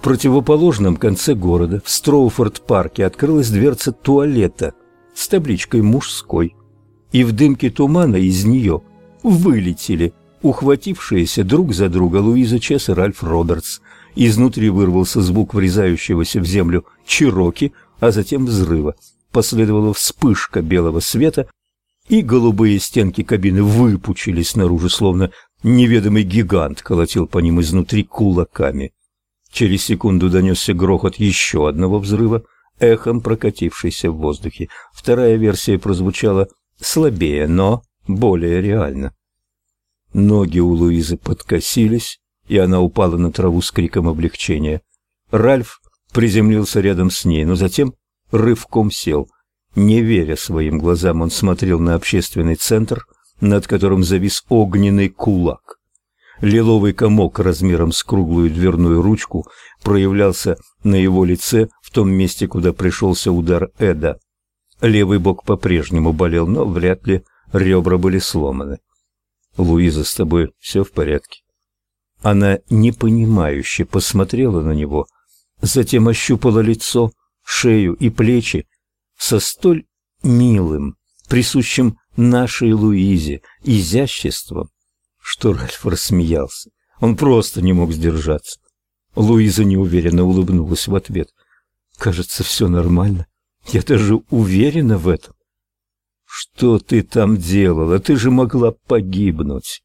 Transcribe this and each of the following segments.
противоположном конце города, в Строуфорд-парке, открылась дверца туалета с табличкой «Мужской», и в дымке тумана из нее вылетели ухватившиеся друг за друга Луиза Чесс и Ральф Робертс. Изнутри вырвался звук врезающегося в землю чироки, а затем взрыва. Последовала вспышка белого света, и голубые стенки кабины выпучились наружу, словно неведомый гигант колотил по ним изнутри кулаками. Через секунду донесся грохот еще одного взрыва, эхом прокатившийся в воздухе. Вторая версия прозвучала слабее, но более реально. Ноги у Луизы подкосились, и она упала на траву с криком облегчения. Ральф приземлился рядом с ней, но затем рывком сел. Не веря своим глазам, он смотрел на общественный центр, над которым завис огненный кулак. Лиловый комок размером с круглую дверную ручку проявлялся на его лице в том месте, куда пришелся удар Эда. Левый бок по-прежнему болел, но вряд ли ребра были сломаны. «Луиза, с тобой все в порядке?» Она непонимающе посмотрела на него, затем ощупала лицо, шею и плечи со столь милым, присущим нашей Луизе, изяществом, что Ральф рассмеялся. Он просто не мог сдержаться. Луиза неуверенно улыбнулась в ответ. «Кажется, все нормально. Я даже уверена в этом». «Что ты там делала? Ты же могла погибнуть».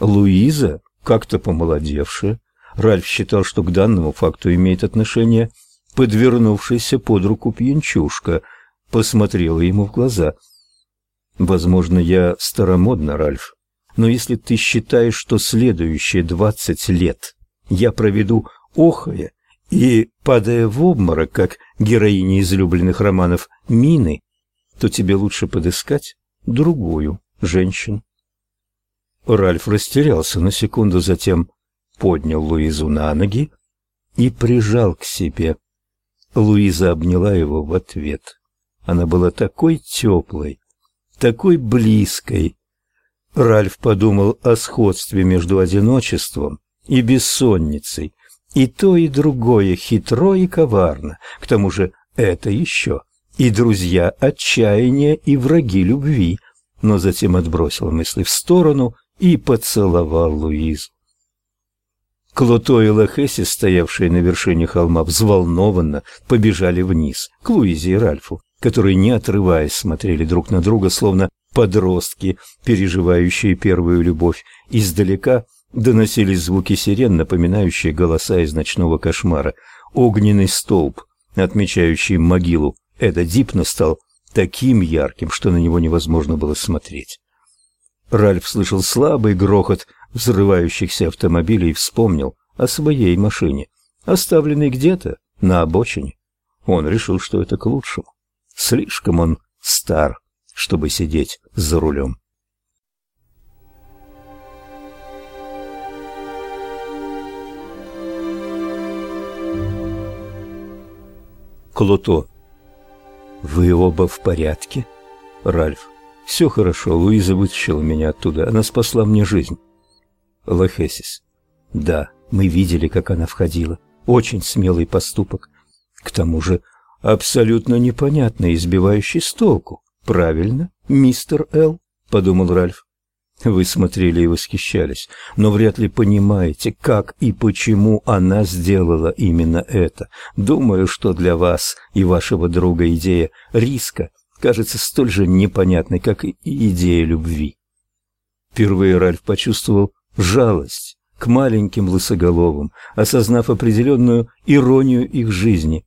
Луиза, как-то помолодевшая, Ральф считал, что к данному факту имеет отношение подвернувшийся под руку пьянчушка, посмотрела ему в глаза. «Возможно, я старомодна, Ральф, но если ты считаешь, что следующие двадцать лет я проведу охая и падая в обморок, как героиня излюбленных романов Мины, то тебе лучше подыскать другую женщину. Ральф растерялся на секунду, затем поднял Луизу на ноги и прижал к себе. Луиза обняла его в ответ. Она была такой теплой, такой близкой, Ральф подумал о сходстве между одиночеством и бессонницей. И то, и другое хитро и коварно. К тому же это еще и друзья отчаяния, и враги любви. Но затем отбросил мысли в сторону и поцеловал Луизу. Клото и Лохеси, стоявшие на вершине холма, взволнованно побежали вниз, к Луизе и Ральфу, которые, не отрываясь, смотрели друг на друга, словно Подростки, переживающие первую любовь, издалека доносились звуки сирен, напоминающие голоса из ночного кошмара. Огненный столб, отмечающий могилу Эда стал таким ярким, что на него невозможно было смотреть. Ральф слышал слабый грохот взрывающихся автомобилей и вспомнил о своей машине, оставленной где-то на обочине. Он решил, что это к лучшему. Слишком он стар чтобы сидеть за рулем. Клото. Вы оба в порядке? Ральф. Все хорошо, Луиза вытащила меня оттуда. Она спасла мне жизнь. Лохесис. Да, мы видели, как она входила. Очень смелый поступок. К тому же абсолютно непонятный, избивающий с толку. Правильно, мистер Л, подумал Ральф. Вы смотрели и восхищались, но вряд ли понимаете, как и почему она сделала именно это. Думаю, что для вас и вашего друга идея риска кажется столь же непонятной, как и идея любви. Впервые Ральф почувствовал жалость к маленьким лысоголовым, осознав определенную иронию их жизни.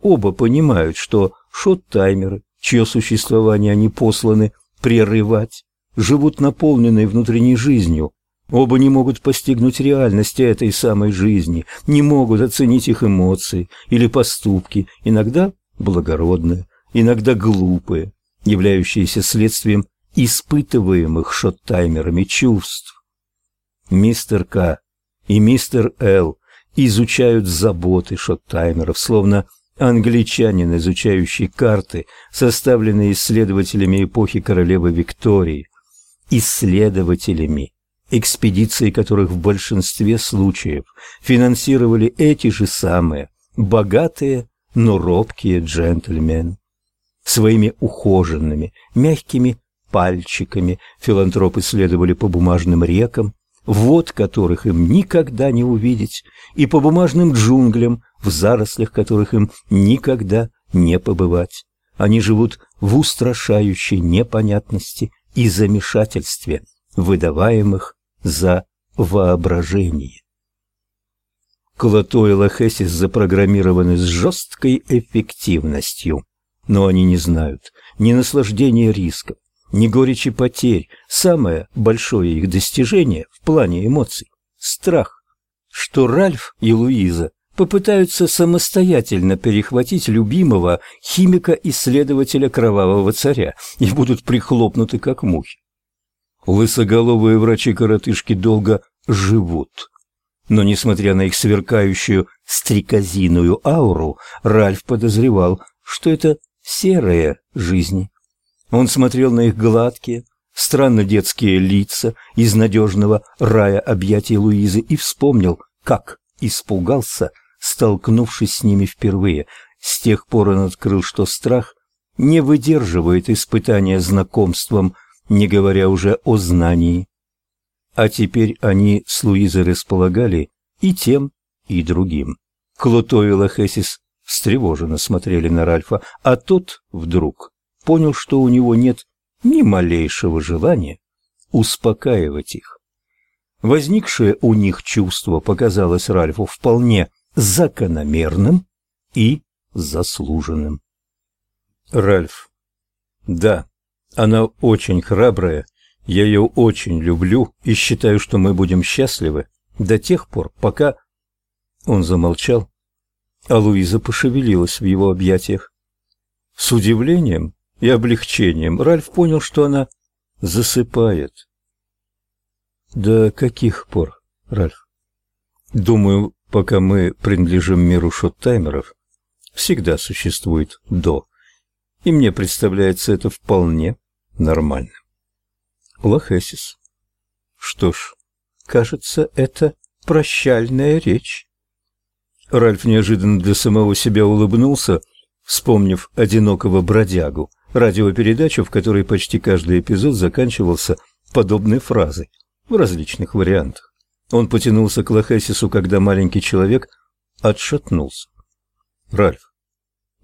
Оба понимают, что шот-таймеры чье существование они посланы прерывать, живут наполненной внутренней жизнью. Оба не могут постигнуть реальности этой самой жизни, не могут оценить их эмоции или поступки, иногда благородные, иногда глупые, являющиеся следствием испытываемых шоттаймерами чувств. Мистер К и мистер Л изучают заботы шоттаймеров, словно Англичанин, изучающий карты, составленные исследователями эпохи королевы Виктории. Исследователями, экспедиции которых в большинстве случаев финансировали эти же самые богатые, но робкие джентльмены. Своими ухоженными, мягкими пальчиками филантропы следовали по бумажным рекам, вод которых им никогда не увидеть, и по бумажным джунглям, в зарослях которых им никогда не побывать. Они живут в устрашающей непонятности и замешательстве, выдаваемых за воображение. Клото и Лохесис запрограммированы с жесткой эффективностью, но они не знают ни наслаждения рисков, ни горечи потерь. Самое большое их достижение в плане эмоций – страх, что Ральф и Луиза попытаются самостоятельно перехватить любимого химика-исследователя кровавого царя и будут прихлопнуты как мухи. Лысоголовые врачи-коротышки долго живут. Но, несмотря на их сверкающую стрекозиную ауру, Ральф подозревал, что это серые жизни. Он смотрел на их гладкие, странно детские лица из надежного рая объятий Луизы и вспомнил, как испугался, столкнувшись с ними впервые. С тех пор он открыл, что страх не выдерживает испытания знакомством, не говоря уже о знании. А теперь они с Луизой располагали и тем, и другим. Клото и Лохесис встревоженно смотрели на Ральфа, а тот вдруг понял, что у него нет ни малейшего желания успокаивать их. Возникшее у них чувство показалось Ральфу вполне закономерным и заслуженным. Ральф. Да, она очень храбрая, я ее очень люблю и считаю, что мы будем счастливы до тех пор, пока... Он замолчал, а Луиза пошевелилась в его объятиях. С удивлением и облегчением Ральф понял, что она засыпает. До каких пор, Ральф? Думаю, пока мы принадлежим миру шоттаймеров, всегда существует «до», и мне представляется это вполне нормально. Лохесис. Что ж, кажется, это прощальная речь. Ральф неожиданно для самого себя улыбнулся, вспомнив одинокого бродягу, радиопередачу, в которой почти каждый эпизод заканчивался подобной фразой в различных вариантах. Он потянулся к Лохесису, когда маленький человек отшатнулся. «Ральф,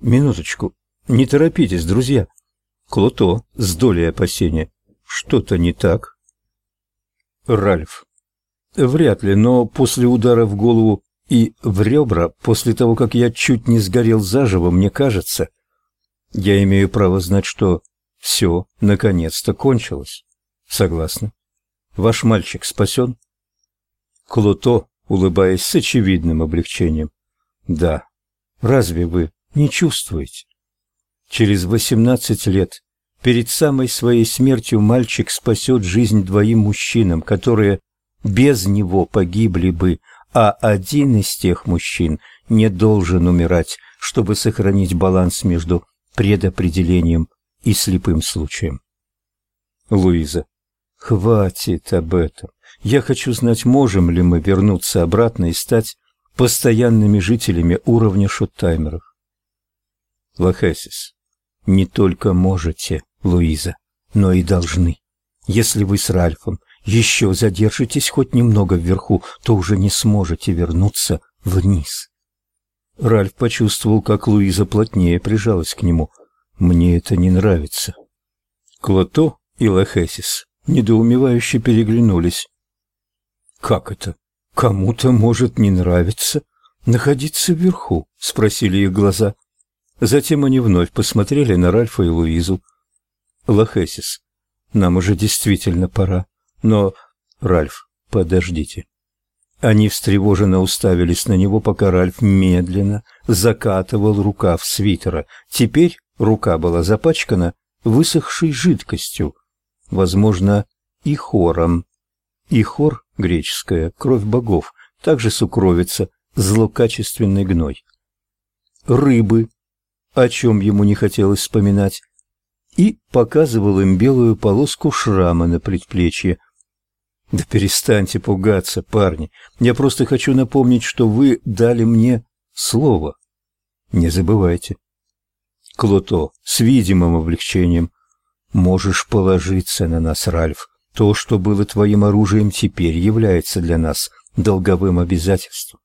минуточку, не торопитесь, друзья». Клото с долей опасения. «Что-то не так?» Ральф. «Вряд ли, но после удара в голову и в ребра, после того, как я чуть не сгорел заживо, мне кажется, я имею право знать, что все наконец-то кончилось. Согласны? Ваш мальчик спасен?» Клото, улыбаясь с очевидным облегчением. «Да. Разве вы не чувствуете? Через восемнадцать лет, перед самой своей смертью, мальчик спасет жизнь двоим мужчинам, которые без него погибли бы, а один из тех мужчин не должен умирать, чтобы сохранить баланс между предопределением и слепым случаем. Луиза. Хватит об этом. Я хочу знать, можем ли мы вернуться обратно и стать постоянными жителями уровня шоттаймеров. Лохесис. Не только можете, Луиза, но и должны. Если вы с Ральфом еще задержитесь хоть немного вверху, то уже не сможете вернуться вниз. Ральф почувствовал, как Луиза плотнее прижалась к нему. Мне это не нравится. Клото и Лохесис недоумевающе переглянулись. Как это? Кому-то может не нравиться находиться вверху, спросили их глаза. Затем они вновь посмотрели на Ральфа и Луизу. Лохесис, нам уже действительно пора. Но, Ральф, подождите. Они встревоженно уставились на него, пока Ральф медленно закатывал рукав свитера. Теперь рука была запачкана высохшей жидкостью, возможно, и хором. И хор греческая, кровь богов, также сукровица, злокачественный гной. Рыбы, о чем ему не хотелось вспоминать, и показывал им белую полоску шрама на предплечье. Да перестаньте пугаться, парни. Я просто хочу напомнить, что вы дали мне слово. Не забывайте. Клото с видимым облегчением. Можешь положиться на нас, Ральф. То, что было твоим оружием, теперь является для нас долговым обязательством.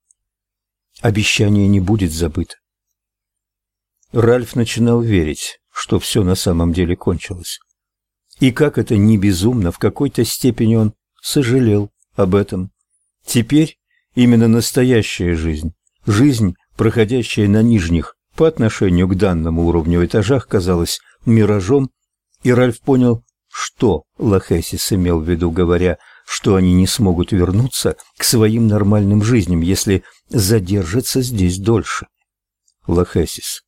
Обещание не будет забыто. Ральф начинал верить, что все на самом деле кончилось. И как это не безумно, в какой-то степени он сожалел об этом. Теперь именно настоящая жизнь, жизнь, проходящая на нижних по отношению к данному уровню этажах, казалась миражом, и Ральф понял, что Лохесис имел в виду, говоря, что они не смогут вернуться к своим нормальным жизням, если задержатся здесь дольше. Лохесис,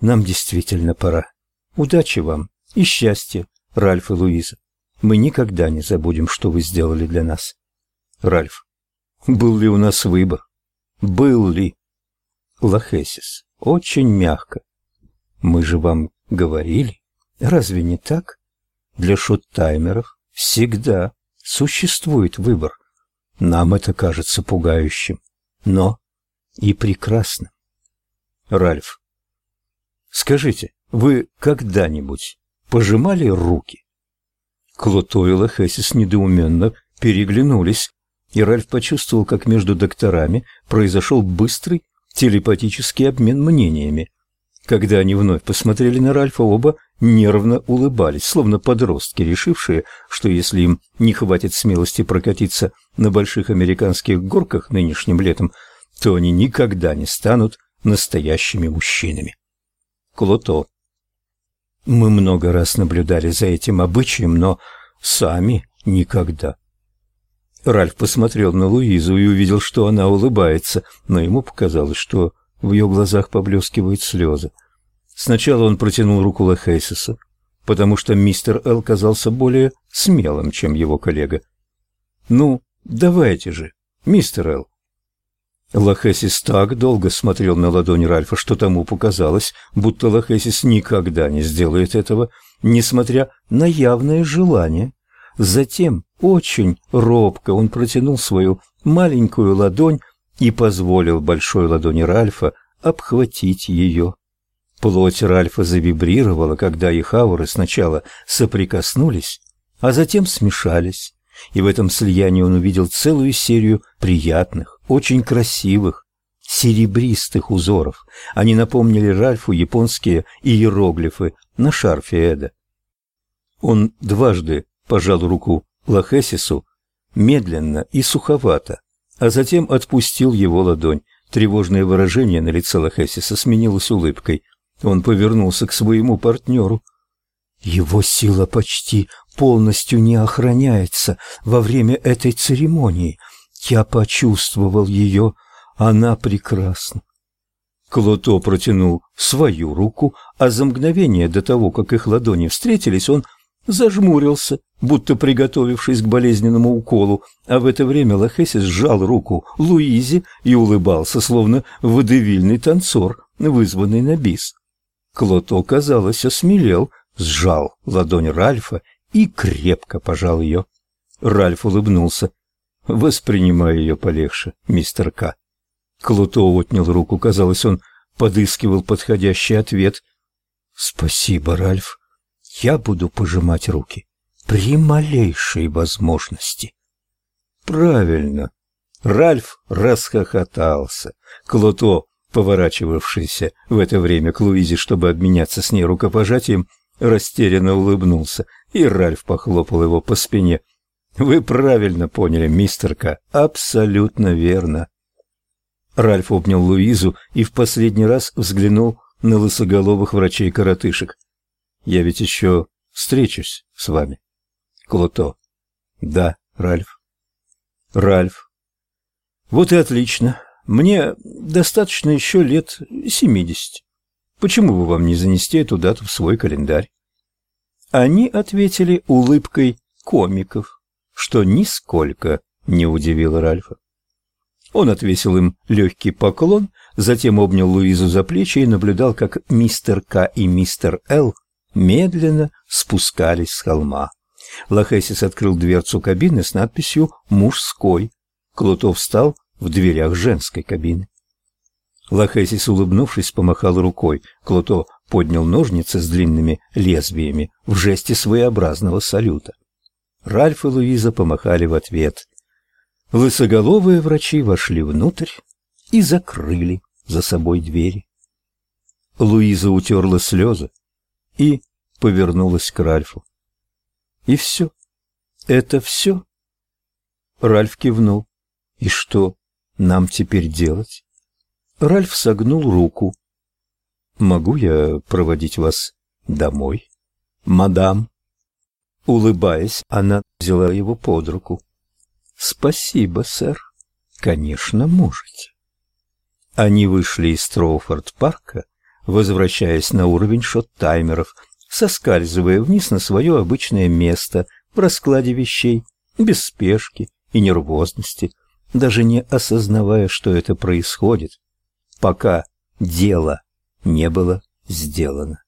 нам действительно пора. Удачи вам и счастья, Ральф и Луиза. Мы никогда не забудем, что вы сделали для нас. Ральф. Был ли у нас выбор? Был ли? Лохесис. Очень мягко. Мы же вам говорили. Разве не так? Для шот-таймеров всегда существует выбор. Нам это кажется пугающим, но и прекрасным. Ральф. Скажите, вы когда-нибудь пожимали руки? Клото и Лохесис недоуменно переглянулись, и Ральф почувствовал, как между докторами произошел быстрый телепатический обмен мнениями. Когда они вновь посмотрели на Ральфа, оба нервно улыбались, словно подростки, решившие, что если им не хватит смелости прокатиться на больших американских горках нынешним летом, то они никогда не станут настоящими мужчинами. Клото мы много раз наблюдали за этим обычаем, но сами никогда. Ральф посмотрел на Луизу и увидел, что она улыбается, но ему показалось, что в ее глазах поблескивают слезы. Сначала он протянул руку Лехейсиса, потому что мистер Эл казался более смелым, чем его коллега. «Ну, давайте же, мистер Эл, Лохесис так долго смотрел на ладонь Ральфа, что тому показалось, будто Лохесис никогда не сделает этого, несмотря на явное желание. Затем, очень робко, он протянул свою маленькую ладонь и позволил большой ладони Ральфа обхватить ее. Плоть Ральфа завибрировала, когда их ауры сначала соприкоснулись, а затем смешались, и в этом слиянии он увидел целую серию приятных, очень красивых, серебристых узоров. Они напомнили Ральфу японские иероглифы на шарфе Эда. Он дважды пожал руку Лохесису, медленно и суховато, а затем отпустил его ладонь. Тревожное выражение на лице Лохесиса сменилось улыбкой. Он повернулся к своему партнеру. Его сила почти полностью не охраняется во время этой церемонии — я почувствовал ее, она прекрасна. Клото протянул свою руку, а за мгновение до того, как их ладони встретились, он зажмурился, будто приготовившись к болезненному уколу, а в это время Лохесис сжал руку Луизе и улыбался, словно водевильный танцор, вызванный на бис. Клото, казалось, осмелел, сжал ладонь Ральфа и крепко пожал ее. Ральф улыбнулся. Воспринимай ее полегче, мистер К. Клуто отнял руку, казалось, он подыскивал подходящий ответ. Спасибо, Ральф. Я буду пожимать руки при малейшей возможности. Правильно. Ральф расхохотался. Клуто, поворачивавшийся в это время к Луизе, чтобы обменяться с ней рукопожатием, растерянно улыбнулся, и Ральф похлопал его по спине. Вы правильно поняли, мистер К. Абсолютно верно. Ральф обнял Луизу и в последний раз взглянул на лысоголовых врачей-коротышек. Я ведь еще встречусь с вами. Клото. Да, Ральф. Ральф. Вот и отлично. Мне достаточно еще лет семидесяти. Почему бы вам не занести эту дату в свой календарь? Они ответили улыбкой комиков что нисколько не удивило Ральфа. Он отвесил им легкий поклон, затем обнял Луизу за плечи и наблюдал, как мистер К и мистер Л медленно спускались с холма. Лохесис открыл дверцу кабины с надписью «Мужской». Клуто встал в дверях женской кабины. Лохесис, улыбнувшись, помахал рукой. Клуто поднял ножницы с длинными лезвиями в жесте своеобразного салюта. Ральф и Луиза помахали в ответ. Лысоголовые врачи вошли внутрь и закрыли за собой двери. Луиза утерла слезы и повернулась к Ральфу. «И все? Это все?» Ральф кивнул. «И что нам теперь делать?» Ральф согнул руку. «Могу я проводить вас домой, мадам?» Улыбаясь, она взяла его под руку. «Спасибо, сэр. Конечно, можете». Они вышли из Строуфорд-парка, возвращаясь на уровень шот-таймеров, соскальзывая вниз на свое обычное место в раскладе вещей, без спешки и нервозности, даже не осознавая, что это происходит, пока дело не было сделано.